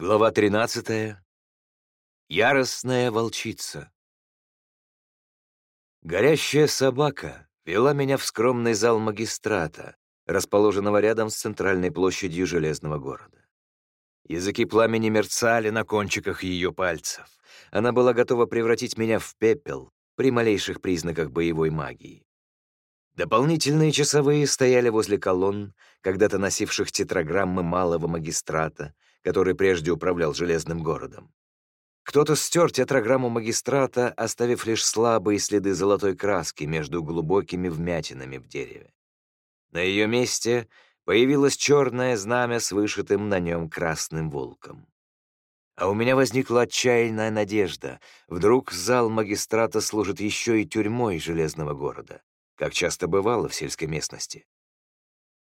Глава 13. Яростная волчица. Горящая собака вела меня в скромный зал магистрата, расположенного рядом с центральной площадью Железного города. Языки пламени мерцали на кончиках ее пальцев. Она была готова превратить меня в пепел при малейших признаках боевой магии. Дополнительные часовые стояли возле колонн, когда-то носивших тетраграммы малого магистрата, который прежде управлял железным городом. Кто-то стер тетраграмму магистрата, оставив лишь слабые следы золотой краски между глубокими вмятинами в дереве. На ее месте появилось черное знамя с вышитым на нем красным волком. А у меня возникла отчаянная надежда. Вдруг зал магистрата служит еще и тюрьмой железного города, как часто бывало в сельской местности.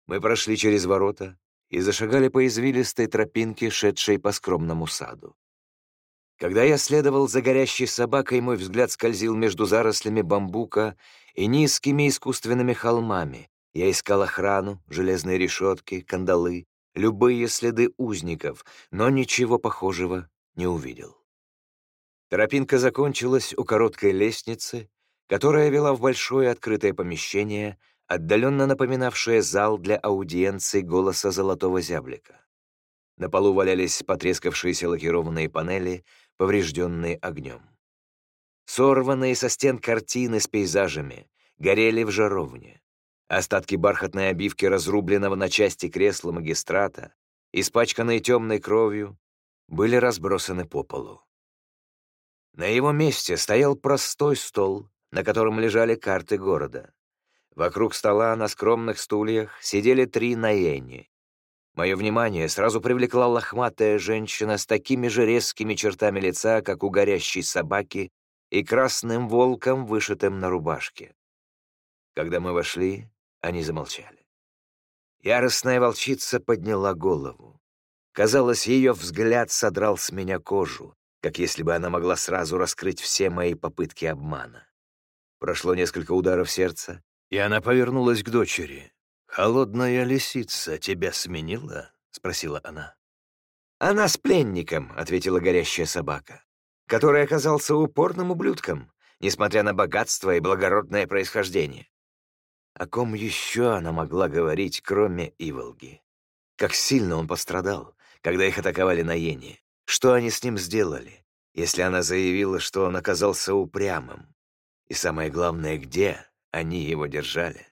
Мы прошли через ворота, и зашагали по извилистой тропинке, шедшей по скромному саду. Когда я следовал за горящей собакой, мой взгляд скользил между зарослями бамбука и низкими искусственными холмами. Я искал охрану, железные решетки, кандалы, любые следы узников, но ничего похожего не увидел. Тропинка закончилась у короткой лестницы, которая вела в большое открытое помещение — отдаленно напоминавшее зал для аудиенции голоса золотого зяблика. На полу валялись потрескавшиеся лакированные панели, поврежденные огнем. Сорванные со стен картины с пейзажами горели в жаровне. Остатки бархатной обивки разрубленного на части кресла магистрата, испачканные темной кровью, были разбросаны по полу. На его месте стоял простой стол, на котором лежали карты города. Вокруг стола на скромных стульях сидели три наени. Мое внимание сразу привлекла лохматая женщина с такими же резкими чертами лица, как у горящей собаки, и красным волком, вышитым на рубашке. Когда мы вошли, они замолчали. Яростная волчица подняла голову. Казалось, ее взгляд содрал с меня кожу, как если бы она могла сразу раскрыть все мои попытки обмана. Прошло несколько ударов сердца, и она повернулась к дочери. «Холодная лисица тебя сменила?» — спросила она. «Она с пленником», — ответила горящая собака, который оказался упорным ублюдком, несмотря на богатство и благородное происхождение. О ком еще она могла говорить, кроме Иволги? Как сильно он пострадал, когда их атаковали на Йене? Что они с ним сделали, если она заявила, что он оказался упрямым? И самое главное, где они его держали.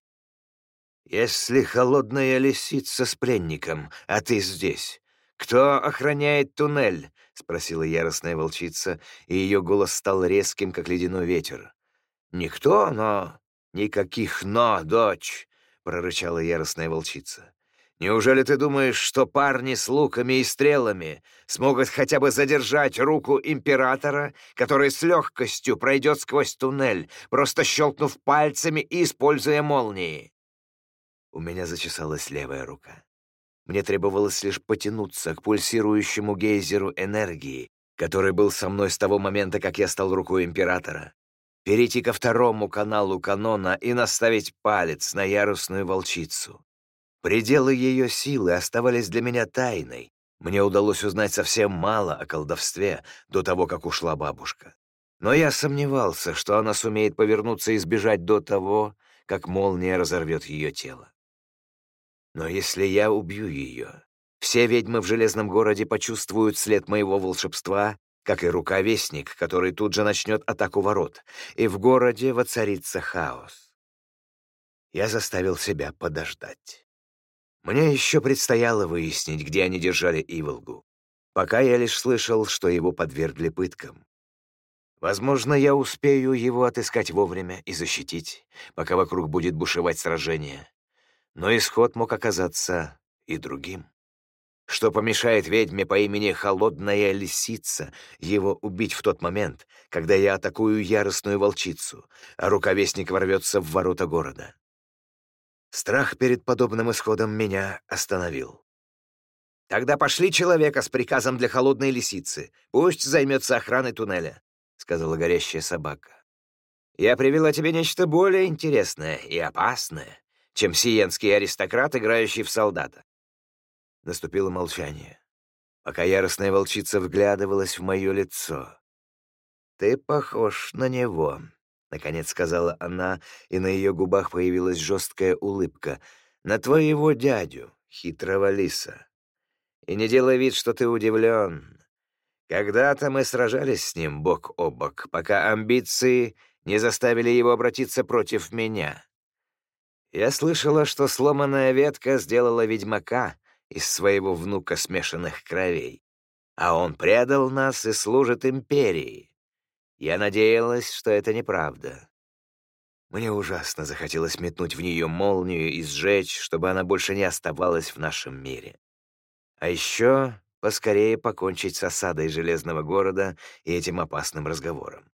«Если холодная лисица с пленником, а ты здесь, кто охраняет туннель?» — спросила яростная волчица, и ее голос стал резким, как ледяной ветер. «Никто, но...» «Никаких «но», дочь!» — прорычала яростная волчица. Неужели ты думаешь, что парни с луками и стрелами смогут хотя бы задержать руку императора, который с легкостью пройдет сквозь туннель, просто щелкнув пальцами и используя молнии?» У меня зачесалась левая рука. Мне требовалось лишь потянуться к пульсирующему гейзеру энергии, который был со мной с того момента, как я стал рукой императора, перейти ко второму каналу канона и наставить палец на ярусную волчицу. Пределы ее силы оставались для меня тайной. Мне удалось узнать совсем мало о колдовстве до того, как ушла бабушка. Но я сомневался, что она сумеет повернуться и сбежать до того, как молния разорвет ее тело. Но если я убью ее, все ведьмы в Железном городе почувствуют след моего волшебства, как и рукавестник, который тут же начнет атаку ворот, и в городе воцарится хаос. Я заставил себя подождать. Мне еще предстояло выяснить, где они держали Иволгу. Пока я лишь слышал, что его подвергли пыткам. Возможно, я успею его отыскать вовремя и защитить, пока вокруг будет бушевать сражение. Но исход мог оказаться и другим. Что помешает ведьме по имени Холодная Лисица его убить в тот момент, когда я атакую яростную волчицу, а рукавестник ворвется в ворота города? Страх перед подобным исходом меня остановил. «Тогда пошли человека с приказом для холодной лисицы. Пусть займется охраной туннеля», — сказала горящая собака. «Я привела тебе нечто более интересное и опасное, чем сиенский аристократ, играющий в солдата». Наступило молчание. пока яростная волчица вглядывалась в мое лицо. «Ты похож на него», — наконец сказала она, и на ее губах появилась жесткая улыбка. «На твоего дядю, хитрого лиса. И не делай вид, что ты удивлен. Когда-то мы сражались с ним бок о бок, пока амбиции не заставили его обратиться против меня. Я слышала, что сломанная ветка сделала ведьмака из своего внука смешанных кровей, а он предал нас и служит империи. Я надеялась, что это неправда. Мне ужасно захотелось метнуть в нее молнию и сжечь, чтобы она больше не оставалась в нашем мире. А еще поскорее покончить с осадой Железного города и этим опасным разговором.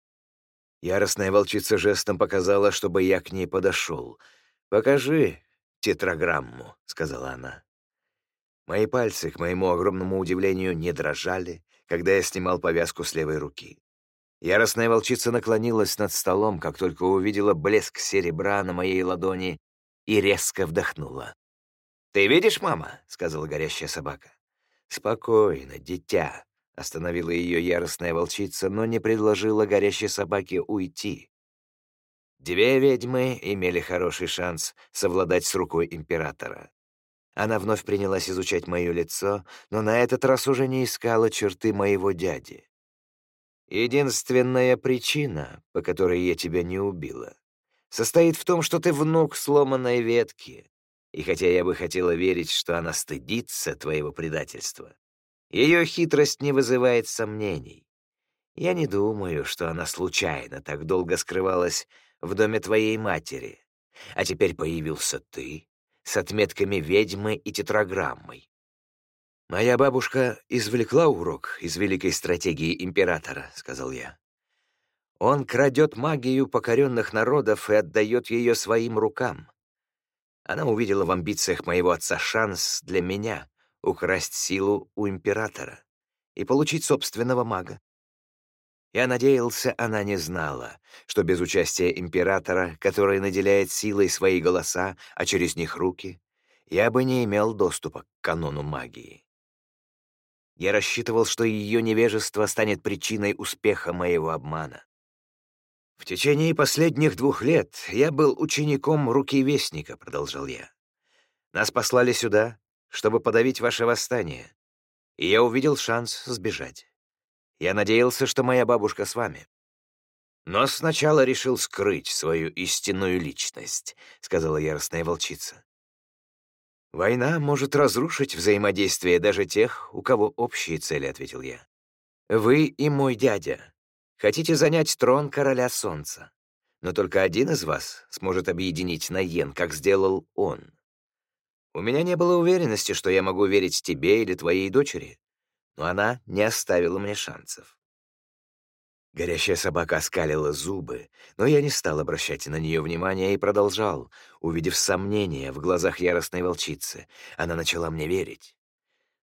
Яростная волчица жестом показала, чтобы я к ней подошел. «Покажи тетраграмму», — сказала она. Мои пальцы, к моему огромному удивлению, не дрожали, когда я снимал повязку с левой руки. Яростная волчица наклонилась над столом, как только увидела блеск серебра на моей ладони, и резко вдохнула. «Ты видишь, мама?» — сказала горящая собака. «Спокойно, дитя», — остановила ее яростная волчица, но не предложила горящей собаке уйти. Две ведьмы имели хороший шанс совладать с рукой императора. Она вновь принялась изучать мое лицо, но на этот раз уже не искала черты моего дяди. «Единственная причина, по которой я тебя не убила, состоит в том, что ты внук сломанной ветки, и хотя я бы хотела верить, что она стыдится твоего предательства, ее хитрость не вызывает сомнений. Я не думаю, что она случайно так долго скрывалась в доме твоей матери, а теперь появился ты с отметками ведьмы и тетраграммой. «Моя бабушка извлекла урок из великой стратегии императора», — сказал я. «Он крадет магию покоренных народов и отдает ее своим рукам. Она увидела в амбициях моего отца шанс для меня украсть силу у императора и получить собственного мага. Я надеялся, она не знала, что без участия императора, который наделяет силой свои голоса, а через них руки, я бы не имел доступа к канону магии. Я рассчитывал, что ее невежество станет причиной успеха моего обмана. «В течение последних двух лет я был учеником Руки Вестника», — продолжал я. «Нас послали сюда, чтобы подавить ваше восстание, и я увидел шанс сбежать. Я надеялся, что моя бабушка с вами. Но сначала решил скрыть свою истинную личность», — сказала яростная волчица. «Война может разрушить взаимодействие даже тех, у кого общие цели», — ответил я. «Вы и мой дядя Хотите занять трон короля солнца. Но только один из вас сможет объединить Наен, как сделал он. У меня не было уверенности, что я могу верить тебе или твоей дочери, но она не оставила мне шансов. Горящая собака оскалила зубы, но я не стал обращать на нее внимания и продолжал, увидев сомнение в глазах яростной волчицы. Она начала мне верить.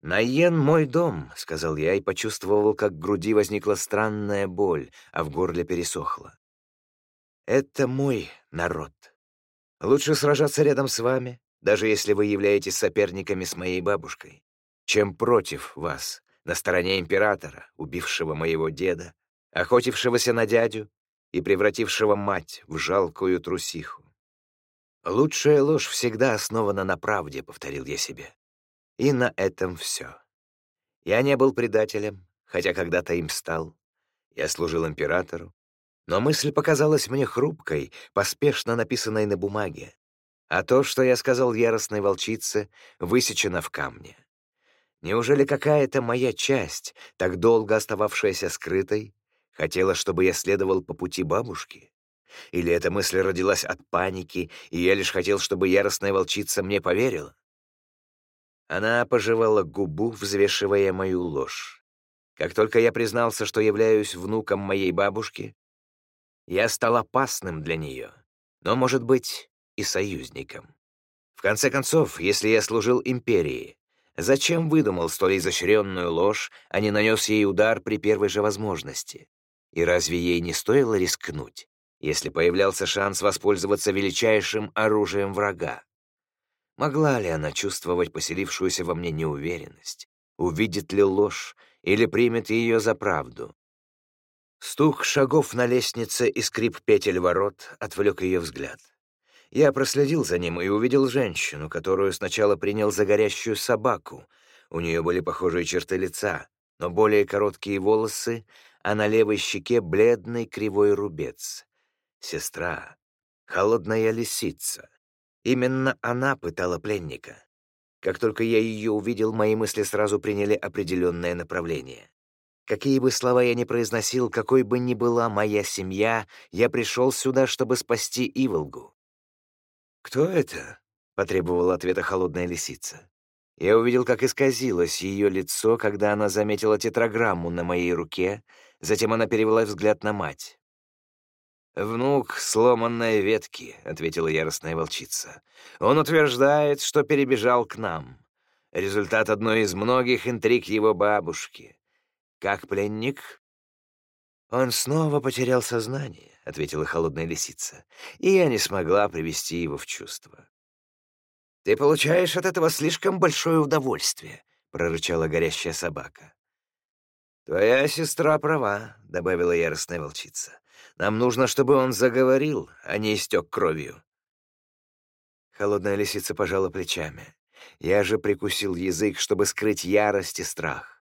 «Наен — мой дом», — сказал я и почувствовал, как в груди возникла странная боль, а в горле пересохло. «Это мой народ. Лучше сражаться рядом с вами, даже если вы являетесь соперниками с моей бабушкой, чем против вас, на стороне императора, убившего моего деда, охотившегося на дядю и превратившего мать в жалкую трусиху. «Лучшая ложь всегда основана на правде», — повторил я себе. И на этом все. Я не был предателем, хотя когда-то им стал. Я служил императору. Но мысль показалась мне хрупкой, поспешно написанной на бумаге. А то, что я сказал яростной волчице, высечено в камне. Неужели какая-то моя часть, так долго остававшаяся скрытой, хотела, чтобы я следовал по пути бабушки? Или эта мысль родилась от паники, и я лишь хотел, чтобы яростная волчица мне поверила? Она пожевала губу, взвешивая мою ложь. Как только я признался, что являюсь внуком моей бабушки, я стал опасным для нее, но, может быть, и союзником. В конце концов, если я служил империи, зачем выдумал столь изощренную ложь, а не нанес ей удар при первой же возможности? И разве ей не стоило рискнуть, если появлялся шанс воспользоваться величайшим оружием врага? Могла ли она чувствовать поселившуюся во мне неуверенность? увидит ли ложь или примет ее за правду. Стук шагов на лестнице и скрип петель ворот отвлек ее взгляд. Я проследил за ним и увидел женщину, которую сначала принял за горящую собаку. У нее были похожие черты лица, но более короткие волосы, а на левой щеке бледный кривой рубец. Сестра, холодная лисица. Именно она пытала пленника. Как только я ее увидел, мои мысли сразу приняли определенное направление. Какие бы слова я ни произносил, какой бы ни была моя семья, я пришел сюда, чтобы спасти Иволгу. «Кто это?» — потребовала ответа холодная лисица. Я увидел, как исказилось ее лицо, когда она заметила тетраграмму на моей руке, затем она перевела взгляд на мать. «Внук сломанной ветки», — ответила яростная волчица. «Он утверждает, что перебежал к нам. Результат одной из многих интриг его бабушки. Как пленник?» «Он снова потерял сознание», — ответила холодная лисица, «и я не смогла привести его в чувство». «Ты получаешь от этого слишком большое удовольствие», — прорычала горящая собака. «Твоя сестра права», — добавила яростная волчица. Нам нужно, чтобы он заговорил, а не истек кровью». Холодная лисица пожала плечами. Я же прикусил язык, чтобы скрыть ярость и страх.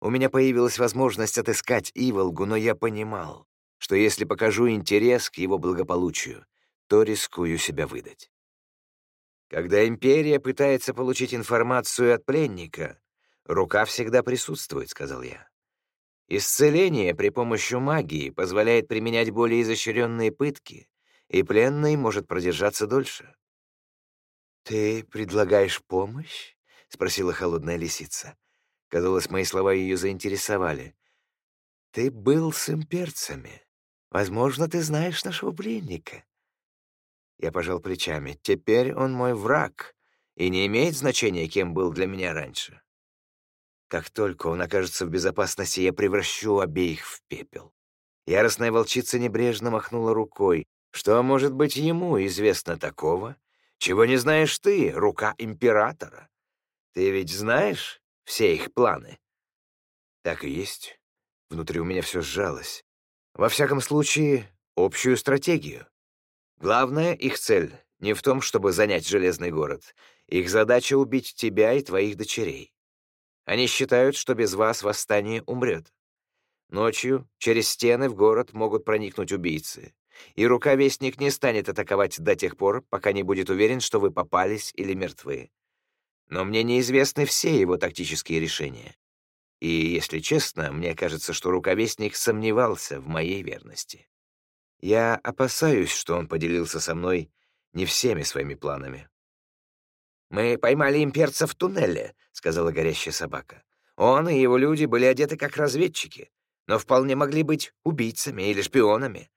У меня появилась возможность отыскать Иволгу, но я понимал, что если покажу интерес к его благополучию, то рискую себя выдать. Когда империя пытается получить информацию от пленника, рука всегда присутствует, — сказал я. Исцеление при помощи магии позволяет применять более изощренные пытки, и пленный может продержаться дольше. «Ты предлагаешь помощь?» — спросила холодная лисица. Казалось, мои слова ее заинтересовали. «Ты был с имперцами. Возможно, ты знаешь нашего пленника». Я пожал плечами. «Теперь он мой враг, и не имеет значения, кем был для меня раньше. Как только он окажется в безопасности, я превращу обеих в пепел. Яростная волчица небрежно махнула рукой. Что может быть ему известно такого, чего не знаешь ты, рука императора? Ты ведь знаешь все их планы? Так и есть. Внутри у меня все сжалось. Во всяком случае, общую стратегию. Главная их цель не в том, чтобы занять Железный город. Их задача — убить тебя и твоих дочерей. Они считают, что без вас восстание умрет. Ночью через стены в город могут проникнуть убийцы, и рукавестник не станет атаковать до тех пор, пока не будет уверен, что вы попались или мертвы. Но мне неизвестны все его тактические решения. И, если честно, мне кажется, что рукавестник сомневался в моей верности. Я опасаюсь, что он поделился со мной не всеми своими планами. «Мы поймали имперца в туннеле», — сказала горящая собака. «Он и его люди были одеты как разведчики, но вполне могли быть убийцами или шпионами».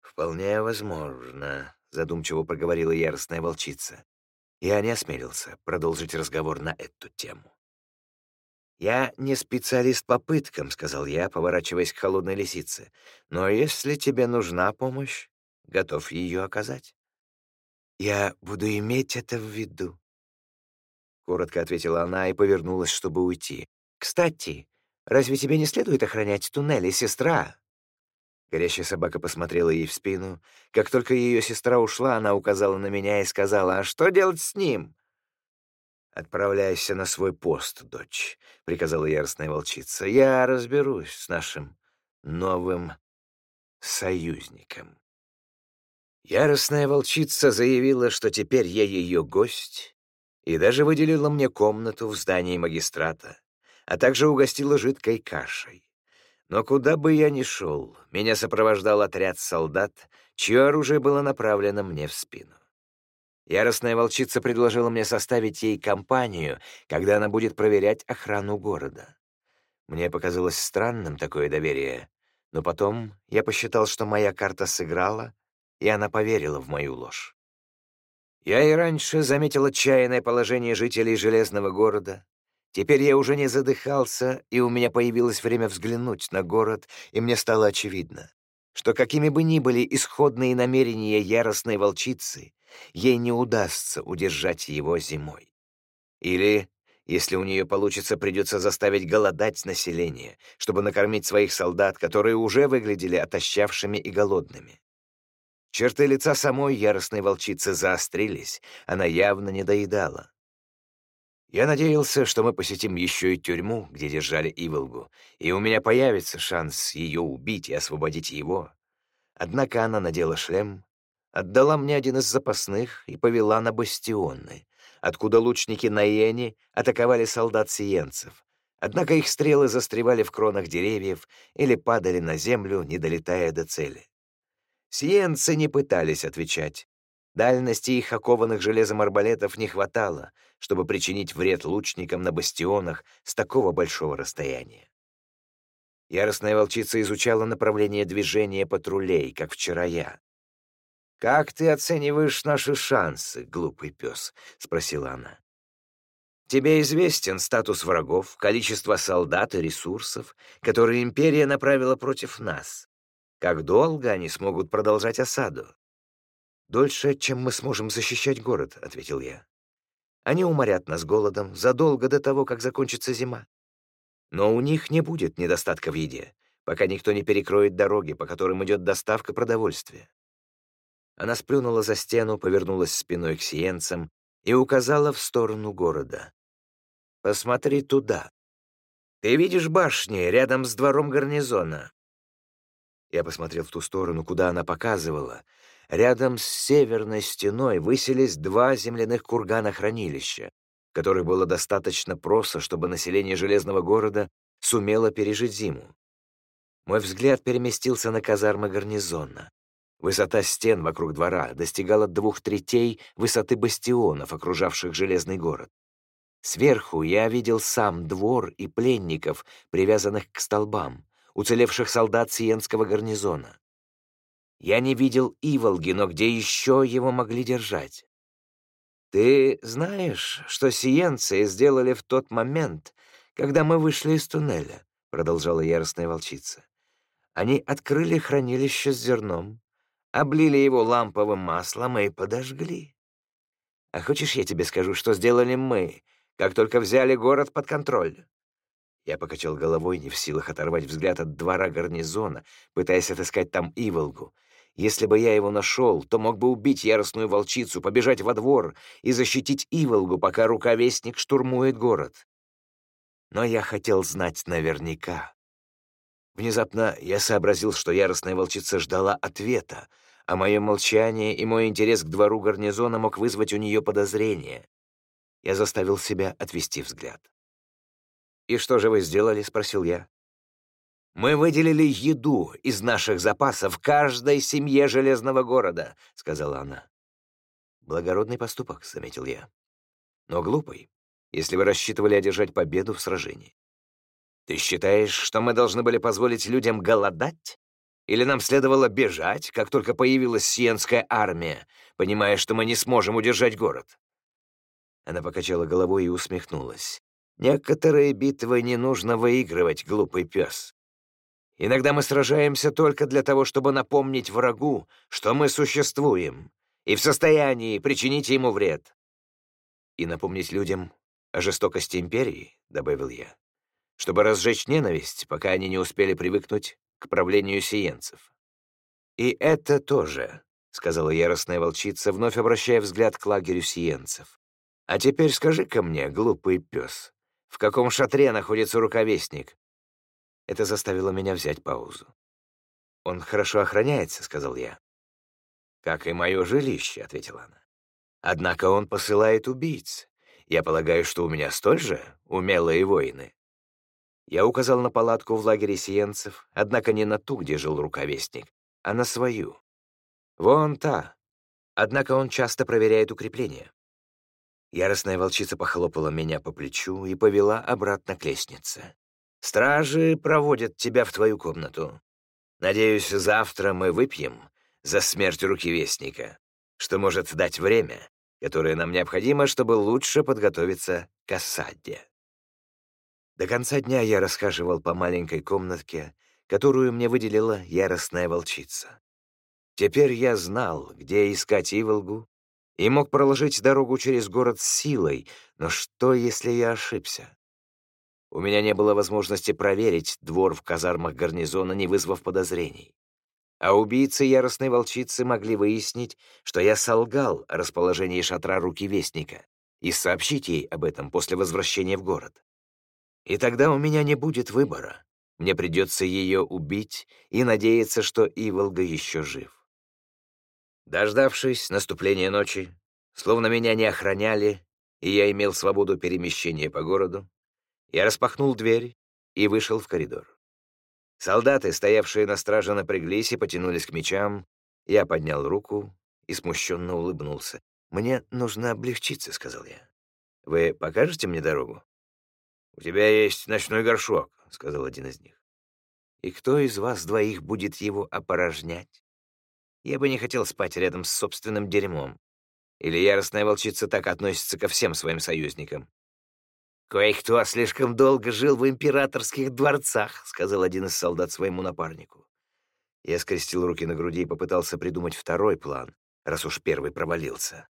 «Вполне возможно», — задумчиво проговорила яростная волчица. Я не осмелился продолжить разговор на эту тему. «Я не специалист по пыткам», — сказал я, поворачиваясь к холодной лисице. «Но если тебе нужна помощь, готов ее оказать». «Я буду иметь это в виду», — коротко ответила она и повернулась, чтобы уйти. «Кстати, разве тебе не следует охранять туннели, сестра?» Горящая собака посмотрела ей в спину. Как только ее сестра ушла, она указала на меня и сказала, «А что делать с ним?» «Отправляйся на свой пост, дочь», — приказала яростная волчица. «Я разберусь с нашим новым союзником». Яростная волчица заявила, что теперь я ее гость, и даже выделила мне комнату в здании магистрата, а также угостила жидкой кашей. Но куда бы я ни шел, меня сопровождал отряд солдат, чье оружие было направлено мне в спину. Яростная волчица предложила мне составить ей компанию, когда она будет проверять охрану города. Мне показалось странным такое доверие, но потом я посчитал, что моя карта сыграла, и она поверила в мою ложь. Я и раньше заметил отчаянное положение жителей Железного города. Теперь я уже не задыхался, и у меня появилось время взглянуть на город, и мне стало очевидно, что какими бы ни были исходные намерения яростной волчицы, ей не удастся удержать его зимой. Или, Если у нее получится, придется заставить голодать население, чтобы накормить своих солдат, которые уже выглядели отощавшими и голодными. Черты лица самой яростной волчицы заострились, она явно не доедала. Я надеялся, что мы посетим еще и тюрьму, где держали Иволгу, и у меня появится шанс ее убить и освободить его. Однако она надела шлем, отдала мне один из запасных и повела на бастионы, откуда лучники Наени атаковали солдат сиенцев. Однако их стрелы застревали в кронах деревьев или падали на землю, не долетая до цели. Сиенцы не пытались отвечать. Дальности их окованных железом арбалетов не хватало, чтобы причинить вред лучникам на бастионах с такого большого расстояния. Яростная волчица изучала направление движения патрулей, как вчера я. «Как ты оцениваешь наши шансы, глупый пес?» — спросила она. «Тебе известен статус врагов, количество солдат и ресурсов, которые империя направила против нас. Как долго они смогут продолжать осаду?» «Дольше, чем мы сможем защищать город», — ответил я. «Они уморят нас голодом задолго до того, как закончится зима. Но у них не будет недостатка в еде, пока никто не перекроет дороги, по которым идет доставка продовольствия. Она сплюнула за стену, повернулась спиной к сиенцам и указала в сторону города. «Посмотри туда. Ты видишь башни рядом с двором гарнизона?» Я посмотрел в ту сторону, куда она показывала. Рядом с северной стеной высились два земляных кургана-хранилища, которых было достаточно просто, чтобы население Железного города сумело пережить зиму. Мой взгляд переместился на казармы гарнизона. Высота стен вокруг двора достигала двух третей высоты бастионов, окружавших железный город. Сверху я видел сам двор и пленников, привязанных к столбам, уцелевших солдат Сиенского гарнизона. Я не видел Иволги, но где еще его могли держать? Ты знаешь, что сиенцы сделали в тот момент, когда мы вышли из туннеля, продолжала яростная волчица. Они открыли хранилище с зерном, облили его ламповым маслом и подожгли. А хочешь, я тебе скажу, что сделали мы, как только взяли город под контроль?» Я покачал головой, не в силах оторвать взгляд от двора гарнизона, пытаясь отыскать там Иволгу. Если бы я его нашел, то мог бы убить яростную волчицу, побежать во двор и защитить Иволгу, пока рукавестник штурмует город. Но я хотел знать наверняка. Внезапно я сообразил, что яростная волчица ждала ответа, а мое молчание и мой интерес к двору гарнизона мог вызвать у нее подозрение. Я заставил себя отвести взгляд. «И что же вы сделали?» — спросил я. «Мы выделили еду из наших запасов каждой семье Железного города», — сказала она. «Благородный поступок», — заметил я. «Но глупый, если вы рассчитывали одержать победу в сражении. Ты считаешь, что мы должны были позволить людям голодать? Или нам следовало бежать, как только появилась сиенская армия, понимая, что мы не сможем удержать город?» Она покачала головой и усмехнулась. «Некоторые битвы не нужно выигрывать, глупый пес. Иногда мы сражаемся только для того, чтобы напомнить врагу, что мы существуем, и в состоянии причинить ему вред. И напомнить людям о жестокости империи, — добавил я, — чтобы разжечь ненависть, пока они не успели привыкнуть к правлению сиенцев. «И это тоже», — сказала яростная волчица, вновь обращая взгляд к лагерю сиенцев. «А теперь скажи-ка мне, глупый пес, в каком шатре находится рукавестник?» Это заставило меня взять паузу. «Он хорошо охраняется», — сказал я. «Как и мое жилище», — ответила она. «Однако он посылает убийц. Я полагаю, что у меня столь же умелые воины». Я указал на палатку в лагере сиенцев, однако не на ту, где жил рукавестник, а на свою. Вон та. Однако он часто проверяет укрепления. Яростная волчица похлопала меня по плечу и повела обратно к лестнице. «Стражи проводят тебя в твою комнату. Надеюсь, завтра мы выпьем за смерть руки Вестника, что может дать время, которое нам необходимо, чтобы лучше подготовиться к осаде». До конца дня я расхаживал по маленькой комнатке, которую мне выделила яростная волчица. Теперь я знал, где искать Иволгу и мог проложить дорогу через город с силой, но что, если я ошибся? У меня не было возможности проверить двор в казармах гарнизона, не вызвав подозрений. А убийцы яростной волчицы могли выяснить, что я солгал о расположении шатра руки Вестника и сообщить ей об этом после возвращения в город. И тогда у меня не будет выбора. Мне придется ее убить и надеяться, что Иволга еще жив. Дождавшись наступления ночи, словно меня не охраняли, и я имел свободу перемещения по городу, я распахнул дверь и вышел в коридор. Солдаты, стоявшие на страже, напряглись и потянулись к мечам. Я поднял руку и смущенно улыбнулся. «Мне нужно облегчиться», — сказал я. «Вы покажете мне дорогу?» «У тебя есть ночной горшок», — сказал один из них. «И кто из вас двоих будет его опорожнять? Я бы не хотел спать рядом с собственным дерьмом. Или яростная волчица так относится ко всем своим союзникам. «Кое-кто слишком долго жил в императорских дворцах», — сказал один из солдат своему напарнику. Я скрестил руки на груди и попытался придумать второй план, раз уж первый провалился.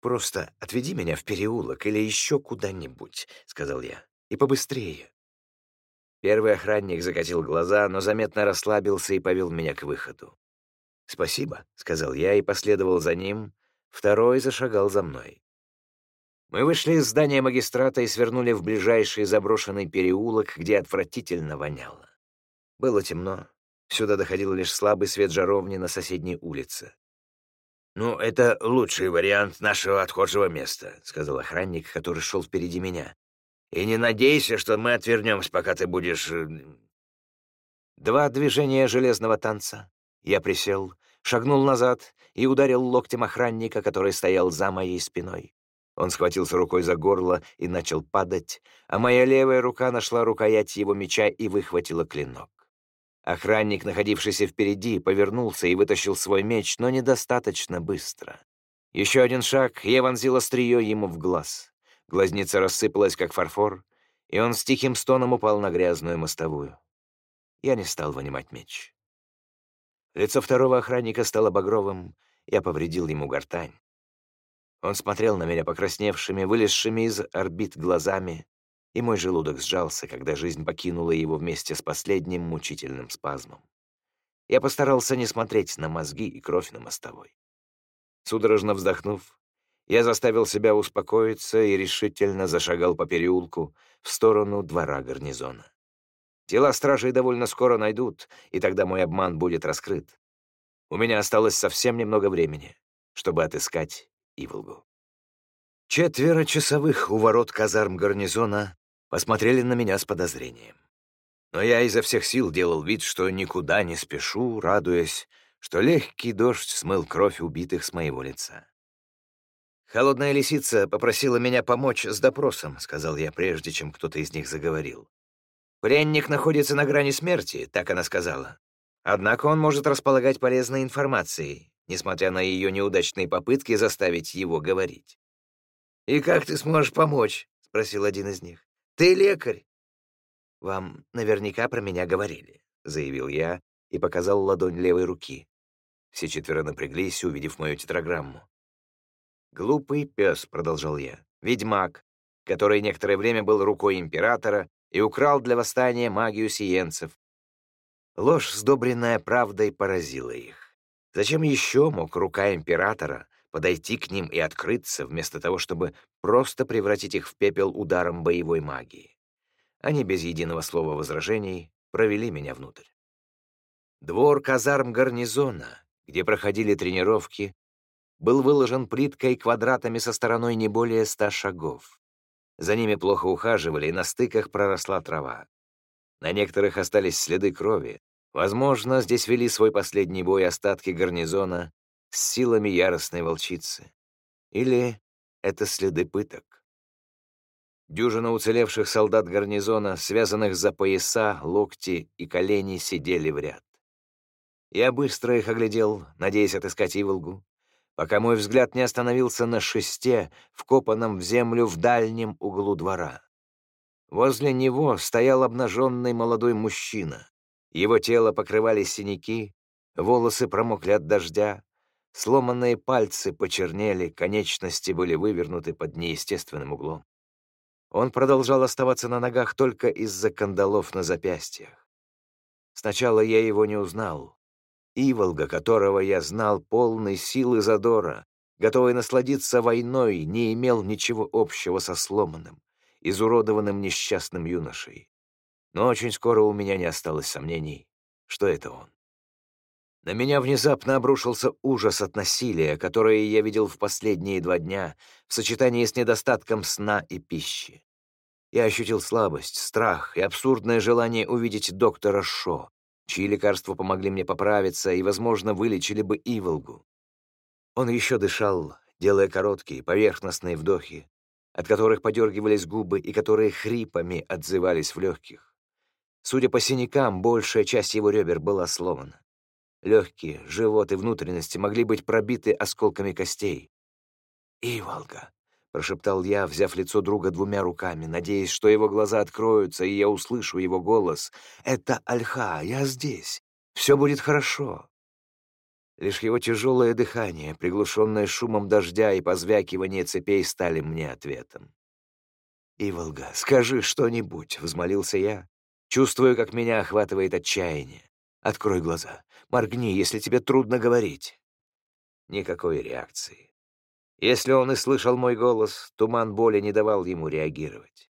«Просто отведи меня в переулок или еще куда-нибудь», — сказал я, — «и побыстрее». Первый охранник закатил глаза, но заметно расслабился и повел меня к выходу. «Спасибо», — сказал я и последовал за ним, второй зашагал за мной. Мы вышли из здания магистрата и свернули в ближайший заброшенный переулок, где отвратительно воняло. Было темно. Сюда доходил лишь слабый свет жаровни на соседней улице. «Ну, это лучший вариант нашего отхожего места», — сказал охранник, который шел впереди меня. «И не надейся, что мы отвернемся, пока ты будешь...» э, Два движения железного танца. Я присел, шагнул назад и ударил локтем охранника, который стоял за моей спиной. Он схватился рукой за горло и начал падать, а моя левая рука нашла рукоять его меча и выхватила клинок. Охранник, находившийся впереди, повернулся и вытащил свой меч, но недостаточно быстро. Еще один шаг, и я вонзил острие ему в глаз. Глазница рассыпалась, как фарфор, и он с тихим стоном упал на грязную мостовую. Я не стал вынимать меч. Лицо второго охранника стало багровым, я повредил ему гортань. Он смотрел на меня покрасневшими, вылезшими из орбит глазами, и мой желудок сжался, когда жизнь покинула его вместе с последним мучительным спазмом. Я постарался не смотреть на мозги и кровь на мостовой. Судорожно вздохнув, я заставил себя успокоиться и решительно зашагал по переулку в сторону двора гарнизона. Тела стражей довольно скоро найдут, и тогда мой обман будет раскрыт. У меня осталось совсем немного времени, чтобы отыскать Иволгу. Четверо часовых у ворот казарм гарнизона посмотрели на меня с подозрением. Но я изо всех сил делал вид, что никуда не спешу, радуясь, что легкий дождь смыл кровь убитых с моего лица. «Холодная лисица попросила меня помочь с допросом», — сказал я, прежде чем кто-то из них заговорил. «Пленник находится на грани смерти», — так она сказала. «Однако он может располагать полезной информацией, несмотря на ее неудачные попытки заставить его говорить. «И как ты сможешь помочь?» — спросил один из них. «Ты лекарь». «Вам наверняка про меня говорили», — заявил я и показал ладонь левой руки. Все четверо напряглись, увидев мою тетраграмму. «Глупый пес», — продолжал я, — «ведьмак, который некоторое время был рукой императора и украл для восстания магию сиенцев. Ложь, сдобренная правдой, поразила их. Зачем еще мог рука императора подойти к ним и открыться, вместо того, чтобы просто превратить их в пепел ударом боевой магии? Они без единого слова возражений провели меня внутрь. Двор казарм гарнизона, где проходили тренировки, был выложен плиткой квадратами со стороной не более ста шагов. За ними плохо ухаживали, и на стыках проросла трава. На некоторых остались следы крови, Возможно, здесь вели свой последний бой остатки гарнизона с силами яростной волчицы. Или это следы пыток. Дюжина уцелевших солдат гарнизона, связанных за пояса, локти и колени, сидели в ряд. Я быстро их оглядел, надеясь отыскать Иволгу, пока мой взгляд не остановился на шесте, вкопанном в землю в дальнем углу двора. Возле него стоял обнаженный молодой мужчина. Его тело покрывали синяки, волосы промокли от дождя, Сломанные пальцы почернели, конечности были вывернуты под неестественным углом. Он продолжал оставаться на ногах только из-за кандалов на запястьях. Сначала я его не узнал. Иволга, которого я знал полной силы задора, готовый насладиться войной, не имел ничего общего со сломанным, изуродованным несчастным юношей. Но очень скоро у меня не осталось сомнений, что это он. На меня внезапно обрушился ужас от насилия, которое я видел в последние два дня в сочетании с недостатком сна и пищи. Я ощутил слабость, страх и абсурдное желание увидеть доктора Шо, чьи лекарства помогли мне поправиться и, возможно, вылечили бы Иволгу. Он еще дышал, делая короткие, поверхностные вдохи, от которых подергивались губы и которые хрипами отзывались в легких. Судя по синякам, большая часть его ребер была сломана. Легкие, живот и внутренности могли быть пробиты осколками костей. «Иволга», — прошептал я, взяв лицо друга двумя руками, надеясь, что его глаза откроются, и я услышу его голос. «Это Альха, я здесь. Все будет хорошо». Лишь его тяжелое дыхание, приглушенное шумом дождя и позвякивание цепей, стали мне ответом. «Иволга, скажи что-нибудь», — взмолился я. Чувствую, как меня охватывает отчаяние. Открой глаза. Моргни, если тебе трудно говорить. Никакой реакции. Если он и слышал мой голос, туман боли не давал ему реагировать.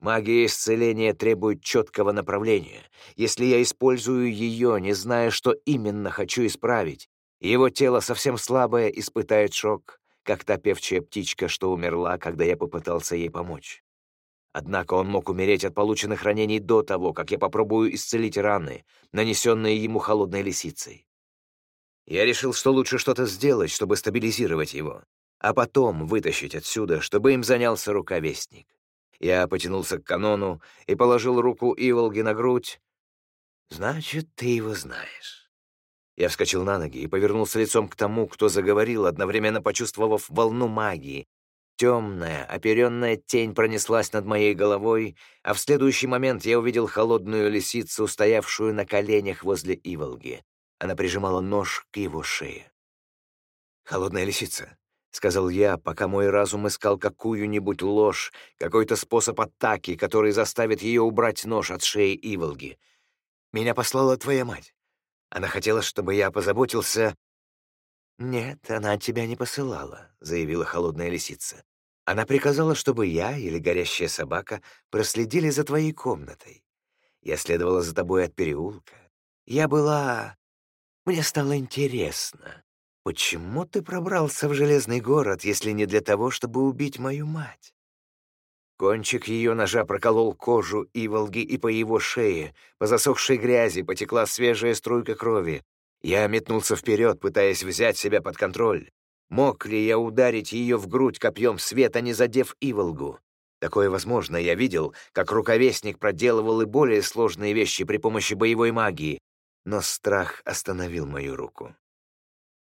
Магия исцеления требует четкого направления. Если я использую ее, не зная, что именно хочу исправить, его тело совсем слабое испытает шок, как та певчая птичка, что умерла, когда я попытался ей помочь. Однако он мог умереть от полученных ранений до того, как я попробую исцелить раны, нанесенные ему холодной лисицей. Я решил, что лучше что-то сделать, чтобы стабилизировать его, а потом вытащить отсюда, чтобы им занялся рукавестник. Я потянулся к канону и положил руку Иволги на грудь. «Значит, ты его знаешь». Я вскочил на ноги и повернулся лицом к тому, кто заговорил, одновременно почувствовав волну магии, Темная, оперенная тень пронеслась над моей головой, а в следующий момент я увидел холодную лисицу, стоявшую на коленях возле Иволги. Она прижимала нож к его шее. «Холодная лисица», — сказал я, пока мой разум искал какую-нибудь ложь, какой-то способ атаки, который заставит ее убрать нож от шеи Иволги. «Меня послала твоя мать. Она хотела, чтобы я позаботился...» «Нет, она тебя не посылала», — заявила холодная лисица. «Она приказала, чтобы я или горящая собака проследили за твоей комнатой. Я следовала за тобой от переулка. Я была... Мне стало интересно, почему ты пробрался в Железный город, если не для того, чтобы убить мою мать?» Кончик ее ножа проколол кожу Иволги, и по его шее, по засохшей грязи, потекла свежая струйка крови, я метнулся вперед, пытаясь взять себя под контроль. Мог ли я ударить ее в грудь копьем света, не задев Иволгу? Такое возможно, я видел, как рукавестник проделывал и более сложные вещи при помощи боевой магии, но страх остановил мою руку.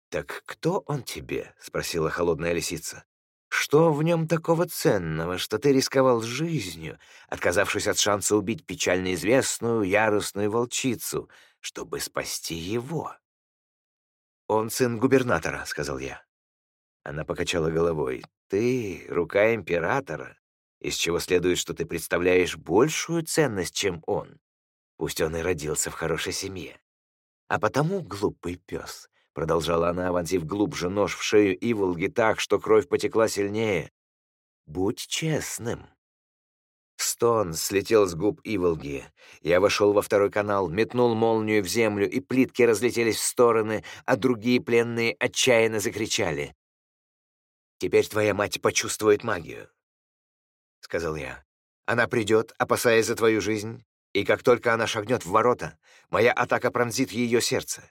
«Так кто он тебе?» — спросила холодная лисица. «Что в нем такого ценного, что ты рисковал жизнью, отказавшись от шанса убить печально известную яростную волчицу, чтобы спасти его. «Он сын губернатора», — сказал я. Она покачала головой. «Ты — рука императора, из чего следует, что ты представляешь большую ценность, чем он. Пусть он и родился в хорошей семье. А потому, глупый пес, — продолжала она, вонзив глубже нож в шею Иволги так, что кровь потекла сильнее, — будь честным. Стон слетел с губ Иволги. Я вошел во второй канал, метнул молнию в землю, и плитки разлетелись в стороны, а другие пленные отчаянно закричали. «Теперь твоя мать почувствует магию», — сказал я. «Она придет, опасаясь за твою жизнь, и как только она шагнет в ворота, моя атака пронзит ее сердце».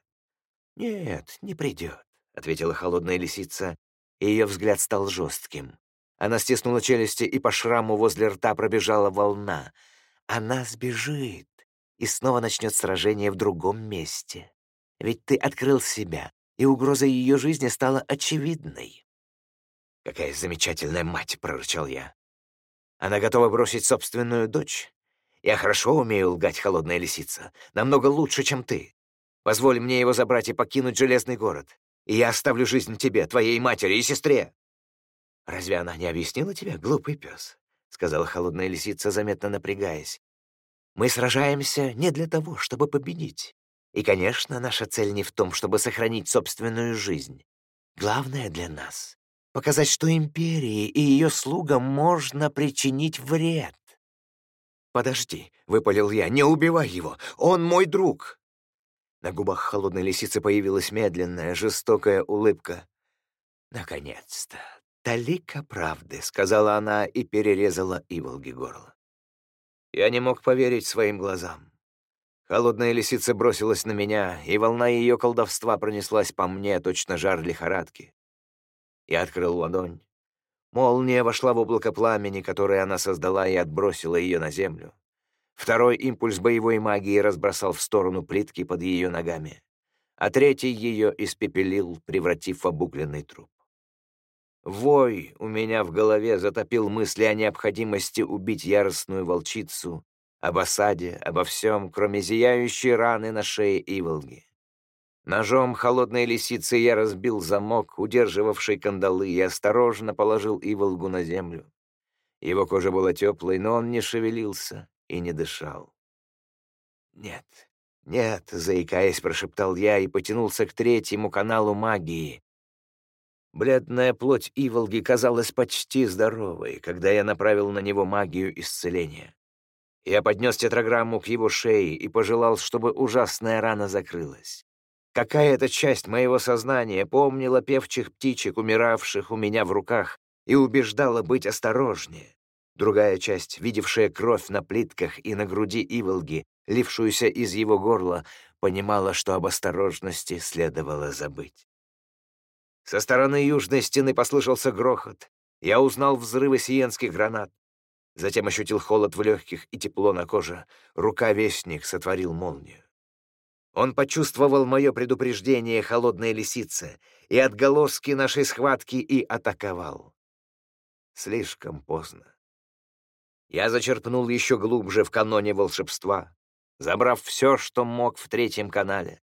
«Нет, не придет», — ответила холодная лисица, и ее взгляд стал жестким. Она стиснула челюсти, и по шраму возле рта пробежала волна. Она сбежит и снова начнет сражение в другом месте. Ведь ты открыл себя, и угроза ее жизни стала очевидной. «Какая замечательная мать!» — прорычал я. «Она готова бросить собственную дочь? Я хорошо умею лгать, холодная лисица. Намного лучше, чем ты. Позволь мне его забрать и покинуть Железный город. и я оставлю жизнь тебе, твоей матери и сестре». «Разве она не объяснила тебе, глупый пес?» — сказала холодная лисица, заметно напрягаясь. «Мы сражаемся не для того, чтобы победить. И, конечно, наша цель не в том, чтобы сохранить собственную жизнь. Главное для нас — показать, что империи и ее слугам можно причинить вред. «Подожди», — выпалил я, — «не убивай его! Он мой друг!» На губах холодной лисицы появилась медленная, жестокая улыбка. «Наконец-то! Талика правды», — сказала она и перерезала Иволги горло. Я не мог поверить своим глазам. Холодная лисица бросилась на меня, и волна ее колдовства пронеслась по мне, точно жар лихорадки. Я открыл ладонь. Молния вошла в облако пламени, которое она создала, и отбросила ее на землю. Второй импульс боевой магии разбросал в сторону плитки под ее ногами, а третий ее испепелил, превратив в обугленный труп. Вой у меня в голове затопил мысли о необходимости убить яростную волчицу об осаде, обо всем, кроме зияющей раны на шее Иволги. Ножом холодной лисицы я разбил замок, удерживавший кандалы, и осторожно положил Иволгу на землю. Его кожа была теплой, но он не шевелился и не дышал. «Нет, нет», — заикаясь, прошептал я и потянулся к третьему каналу магии. Бледная плоть Иволги казалась почти здоровой, когда я направил на него магию исцеления. Я поднес тетраграмму к его шее и пожелал, чтобы ужасная рана закрылась. Какая-то часть моего сознания помнила певчих птичек, умиравших у меня в руках, и убеждала быть осторожнее. Другая часть, видевшая кровь на плитках и на груди Иволги, лившуюся из его горла, понимала, что об осторожности следовало забыть. Со стороны южной стены послышался грохот. Я узнал взрывы сиенских гранат. Затем ощутил холод в легких и тепло на коже. Рука-вестник сотворил молнию. Он почувствовал мое предупреждение холодной лисицы и отголоски нашей схватки и атаковал. Слишком поздно. Я зачерпнул еще глубже в каноне волшебства, забрав все, что мог в третьем канале.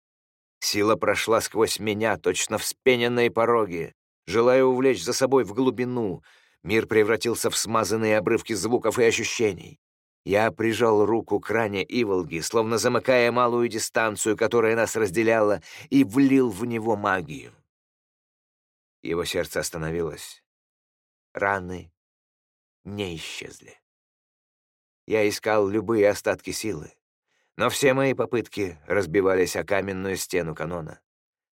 Сила прошла сквозь меня, точно вспененные пороги, желая увлечь за собой в глубину — Мир превратился в смазанные обрывки звуков и ощущений. Я прижал руку к ране Иволги, словно замыкая малую дистанцию, которая нас разделяла, и влил в него магию. Его сердце остановилось. Раны не исчезли. Я искал любые остатки силы, но все мои попытки разбивались о каменную стену канона,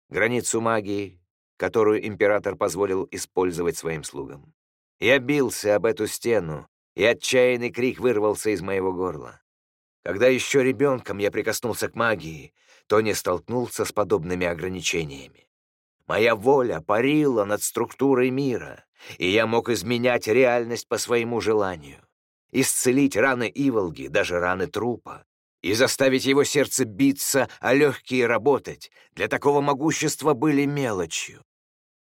границу магии, которую император позволил использовать своим слугам. Я бился об эту стену, и отчаянный крик вырвался из моего горла. Когда еще ребенком я прикоснулся к магии, то не столкнулся с подобными ограничениями. Моя воля парила над структурой мира, и я мог изменять реальность по своему желанию, исцелить раны Иволги, даже раны трупа, и заставить его сердце биться, а легкие работать. Для такого могущества были мелочью.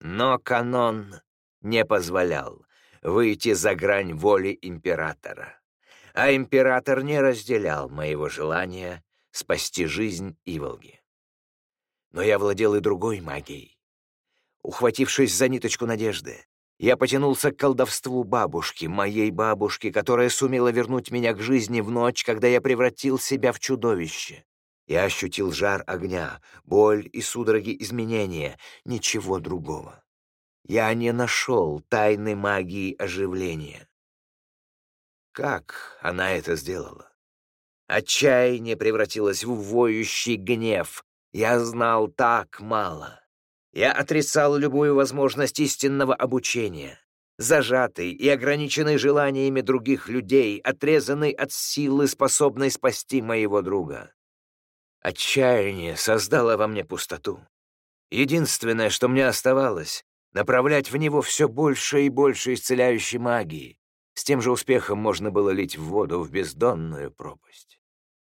Но канон не позволял выйти за грань воли императора. А император не разделял моего желания спасти жизнь Иволги. Но я владел и другой магией. Ухватившись за ниточку надежды, я потянулся к колдовству бабушки, моей бабушки, которая сумела вернуть меня к жизни в ночь, когда я превратил себя в чудовище. Я ощутил жар огня, боль и судороги изменения, ничего другого я не нашел тайны магии оживления. Как она это сделала? Отчаяние превратилось в воющий гнев. Я знал так мало. Я отрицал любую возможность истинного обучения. Зажатый и ограниченный желаниями других людей, отрезанный от силы, способной спасти моего друга. Отчаяние создало во мне пустоту. Единственное, что мне оставалось, направлять в него все больше и больше исцеляющей магии. С тем же успехом можно было лить в воду в бездонную пропасть.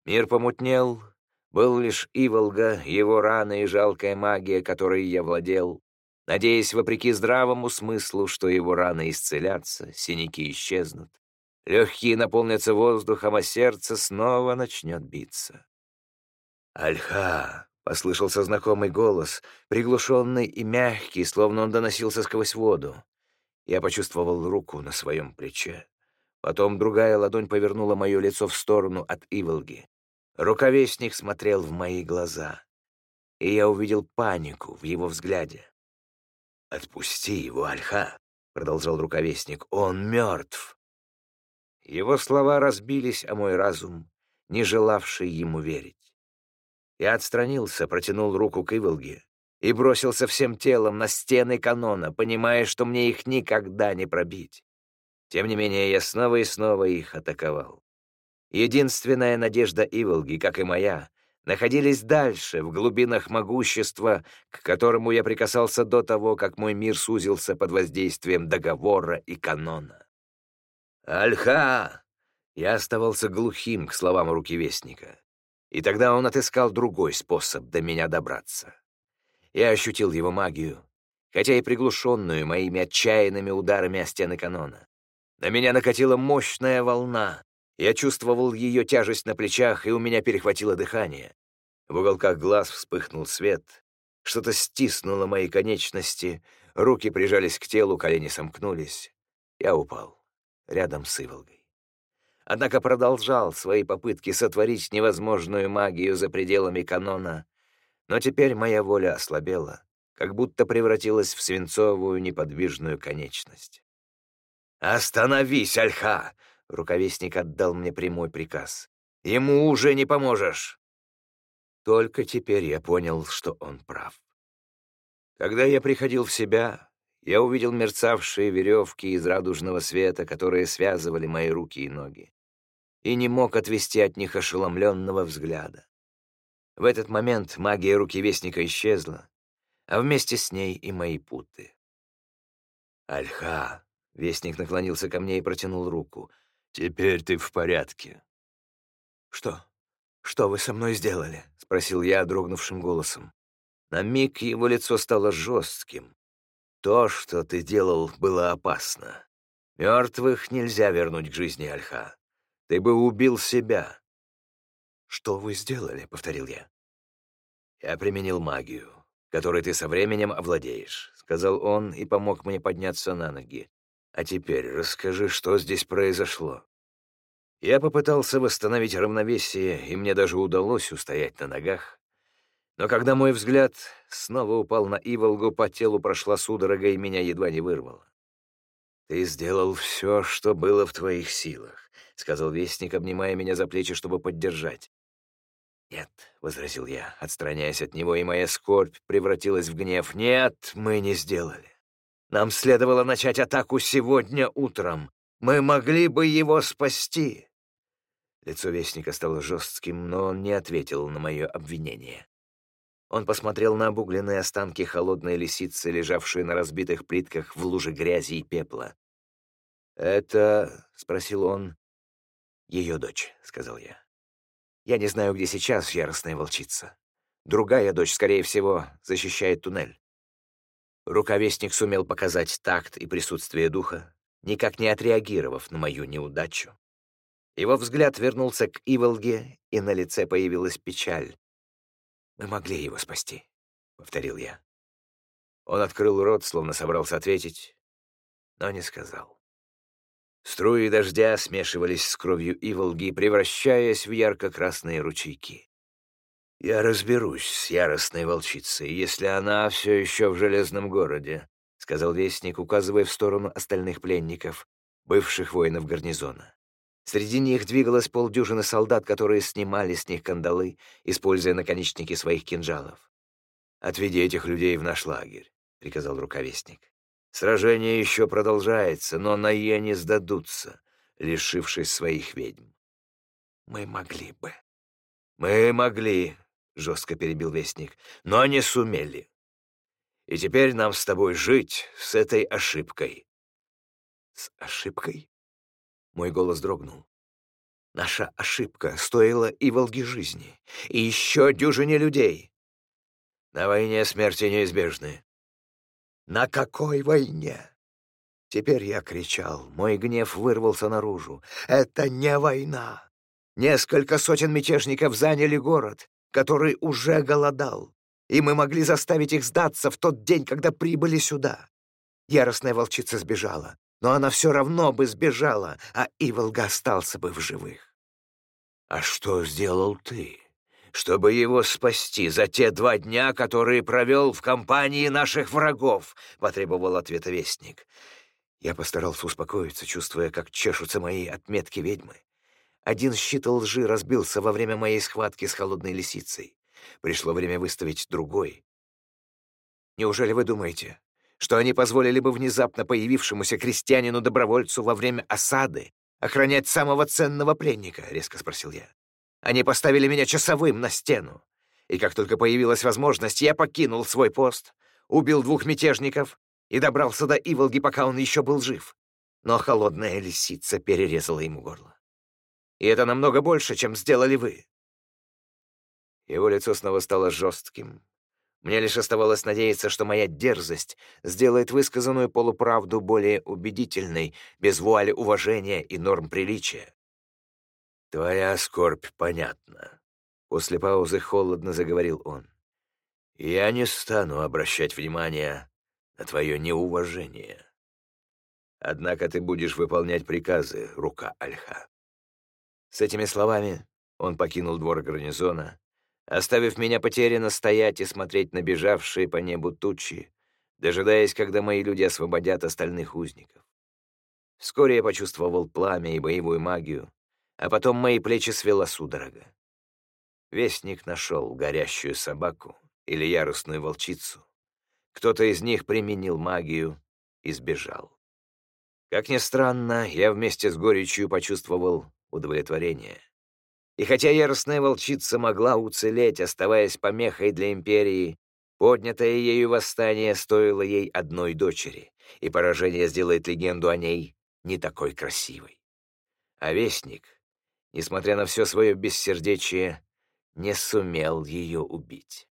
Мир помутнел, был лишь Иволга, его раны и жалкая магия, которой я владел, надеясь, вопреки здравому смыслу, что его раны исцелятся, синяки исчезнут, легкие наполнятся воздухом, а сердце снова начнет биться. «Альха!» Послышался знакомый голос, приглушенный и мягкий, словно он доносился сквозь воду. Я почувствовал руку на своем плече. Потом другая ладонь повернула мое лицо в сторону от Иволги. Рукавестник смотрел в мои глаза, и я увидел панику в его взгляде. «Отпусти его, Альха!» — продолжал рукавестник. «Он мертв!» Его слова разбились о мой разум, не желавший ему верить. Я отстранился, протянул руку к Иволге и бросился всем телом на стены канона, понимая, что мне их никогда не пробить. Тем не менее, я снова и снова их атаковал. Единственная надежда Иволги, как и моя, находились дальше, в глубинах могущества, к которому я прикасался до того, как мой мир сузился под воздействием договора и канона. «Альха!» Я оставался глухим к словам руки вестника. И тогда он отыскал другой способ до меня добраться. Я ощутил его магию, хотя и приглушенную моими отчаянными ударами о стены канона. На меня накатила мощная волна. Я чувствовал ее тяжесть на плечах, и у меня перехватило дыхание. В уголках глаз вспыхнул свет. Что-то стиснуло мои конечности, руки прижались к телу, колени сомкнулись. Я упал рядом с Иволгой однако продолжал свои попытки сотворить невозможную магию за пределами канона, но теперь моя воля ослабела, как будто превратилась в свинцовую неподвижную конечность. «Остановись, Альха!» — рукавестник отдал мне прямой приказ. «Ему уже не поможешь!» Только теперь я понял, что он прав. Когда я приходил в себя, я увидел мерцавшие веревки из радужного света, которые связывали мои руки и ноги и не мог отвести от них ошеломленного взгляда. В этот момент магия руки Вестника исчезла, а вместе с ней и мои путы. «Альха!» — Вестник наклонился ко мне и протянул руку. «Теперь ты в порядке». «Что? Что вы со мной сделали?» — спросил я дрогнувшим голосом. На миг его лицо стало жестким. «То, что ты делал, было опасно. Мертвых нельзя вернуть к жизни, Альха. Ты бы убил себя». «Что вы сделали?» — повторил я. «Я применил магию, которой ты со временем овладеешь», — сказал он и помог мне подняться на ноги. «А теперь расскажи, что здесь произошло». Я попытался восстановить равновесие, и мне даже удалось устоять на ногах. Но когда мой взгляд снова упал на Иволгу, по телу прошла судорога, и меня едва не вырвало. «Ты сделал все, что было в твоих силах сказал вестник, обнимая меня за плечи, чтобы поддержать. «Нет», — возразил я, отстраняясь от него, и моя скорбь превратилась в гнев. «Нет, мы не сделали. Нам следовало начать атаку сегодня утром. Мы могли бы его спасти». Лицо Вестника стало жестким, но он не ответил на мое обвинение. Он посмотрел на обугленные останки холодной лисицы, лежавшие на разбитых плитках в луже грязи и пепла. «Это...» — спросил он ее дочь», — сказал я. «Я не знаю, где сейчас яростная волчица. Другая дочь, скорее всего, защищает туннель». Рукавестник сумел показать такт и присутствие духа, никак не отреагировав на мою неудачу. Его взгляд вернулся к Иволге, и на лице появилась печаль. «Мы могли его спасти», — повторил я. Он открыл рот, словно собрался ответить, но не сказал. Струи дождя смешивались с кровью Иволги, превращаясь в ярко-красные ручейки. «Я разберусь с яростной волчицей, если она все еще в Железном городе», — сказал вестник, указывая в сторону остальных пленников, бывших воинов гарнизона. Среди них двигалось полдюжины солдат, которые снимали с них кандалы, используя наконечники своих кинжалов. «Отведи этих людей в наш лагерь», — приказал руковестник. Сражение еще продолжается, но Найе не сдадутся, лишившись своих ведьм. Мы могли бы. Мы могли, — жестко перебил Вестник, — но не сумели. И теперь нам с тобой жить с этой ошибкой. С ошибкой? Мой голос дрогнул. Наша ошибка стоила и Волги жизни, и еще дюжине людей. На войне смерти неизбежны. На какой войне? Теперь я кричал, мой гнев вырвался наружу. Это не война. Несколько сотен мятежников заняли город, который уже голодал, и мы могли заставить их сдаться в тот день, когда прибыли сюда. Яростная волчица сбежала, но она все равно бы сбежала, а Иволга остался бы в живых. А что сделал ты, чтобы его спасти за те два дня, которые провел в компании наших врагов? Потребовал ответа вестник. Я постарался успокоиться, чувствуя, как чешутся мои отметки ведьмы. Один щит лжи разбился во время моей схватки с холодной лисицей. Пришло время выставить другой. Неужели вы думаете, что они позволили бы внезапно появившемуся крестьянину-добровольцу во время осады охранять самого ценного пленника?» — резко спросил я. «Они поставили меня часовым на стену. И как только появилась возможность, я покинул свой пост, убил двух мятежников и добрался до Иволги, пока он еще был жив. Но холодная лисица перерезала ему горло. И это намного больше, чем сделали вы». Его лицо снова стало жестким, мне лишь оставалось надеяться, что моя дерзость сделает высказанную полуправду более убедительной, без вуали уважения и норм приличия. «Твоя скорбь понятна», — после паузы холодно заговорил он. «Я не стану обращать внимания на твое неуважение. Однако ты будешь выполнять приказы, рука Альха». С этими словами он покинул двор гарнизона, оставив меня потерянно стоять и смотреть на бежавшие по небу тучи, дожидаясь, когда мои люди освободят остальных узников. Вскоре я почувствовал пламя и боевую магию, а потом мои плечи свела судорога. Вестник нашел горящую собаку или ярусную волчицу. Кто-то из них применил магию и сбежал. Как ни странно, я вместе с горечью почувствовал удовлетворение. И хотя яростная волчица могла уцелеть, оставаясь помехой для империи, поднятое ею восстание стоило ей одной дочери, и поражение сделает легенду о ней не такой красивой. А Вестник, несмотря на все свое бессердечие, не сумел ее убить.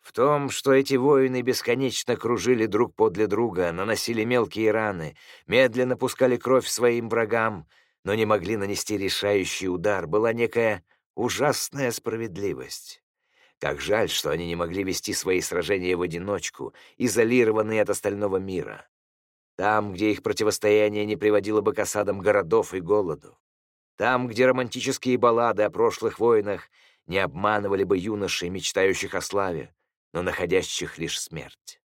В том, что эти воины бесконечно кружили друг подле друга, наносили мелкие раны, медленно пускали кровь своим врагам — но не могли нанести решающий удар, была некая ужасная справедливость. Как жаль, что они не могли вести свои сражения в одиночку, изолированные от остального мира. Там, где их противостояние не приводило бы к осадам городов и голоду. Там, где романтические баллады о прошлых войнах не обманывали бы юношей, мечтающих о славе, но находящих лишь смерть.